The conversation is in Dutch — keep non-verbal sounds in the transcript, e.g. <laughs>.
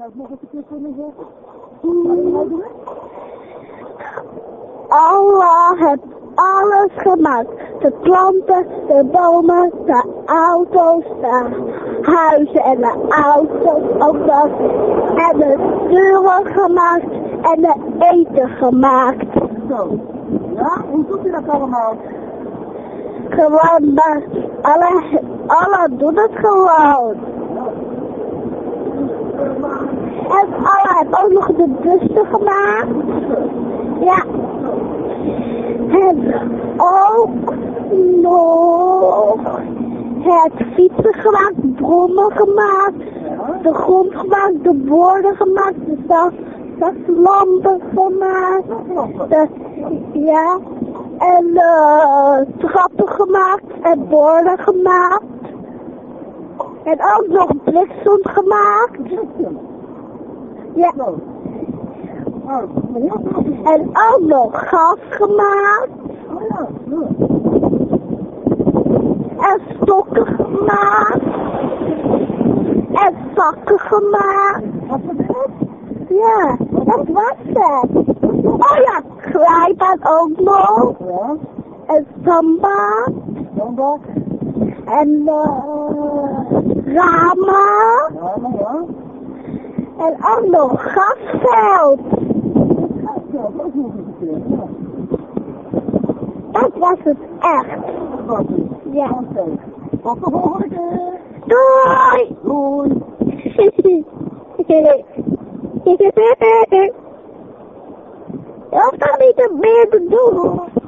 Zou ik nog eens een keer kunnen zeggen? Wat je nou? Allah heeft alles gemaakt. De planten, de bomen, de auto's, de huizen en de auto's ook nog. En de deuren gemaakt en de eten gemaakt. Zo. Ja, hoe doet u dat allemaal? Gewoon maar, alle, alle doen het gewoon. En heeft ook nog de bussen gemaakt. Ja. En ook nog het fietsen gemaakt, brommen gemaakt, de grond gemaakt, de borden gemaakt, de stad, lampen gemaakt. Ja. En uh, trappen gemaakt en borden gemaakt. En ook nog bliksem gemaakt. Ja. Oh, veel. En ook nog gas gemaakt. Oh ja, ja. En stokken gemaakt. En zakken gemaakt. Ja, dat was het. Oh ja, glijbaan ook nog. Ja, En samba. dat. En uh, ramen. En ook nog gasveld. Dat was het echt. Dat. Ja. De volgende keer. Doei. Doei. <laughs> Je hoeft dat niet meer te doen.